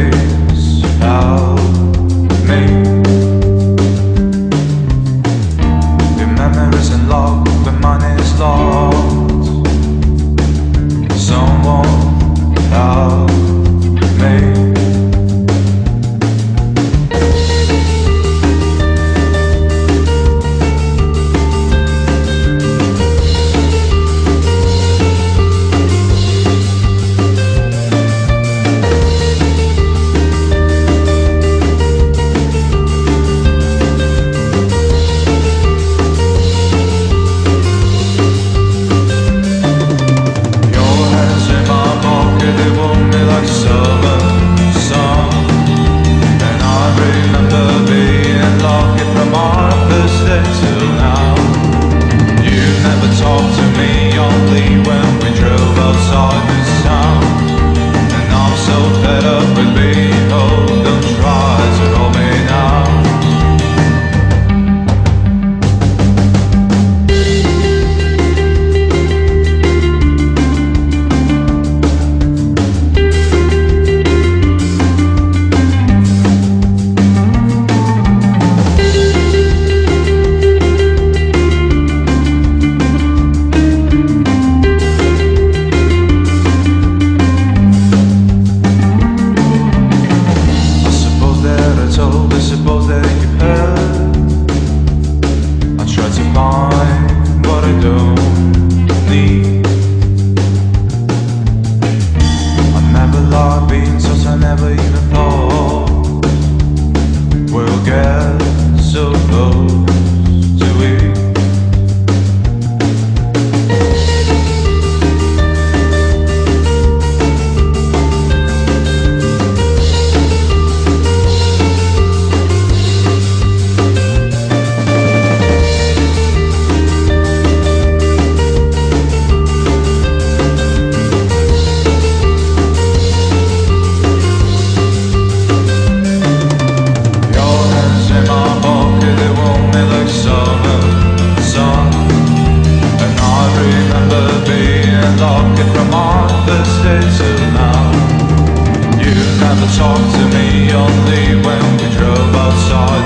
word pocket from office days till now. You never talked to me only when we drove outside.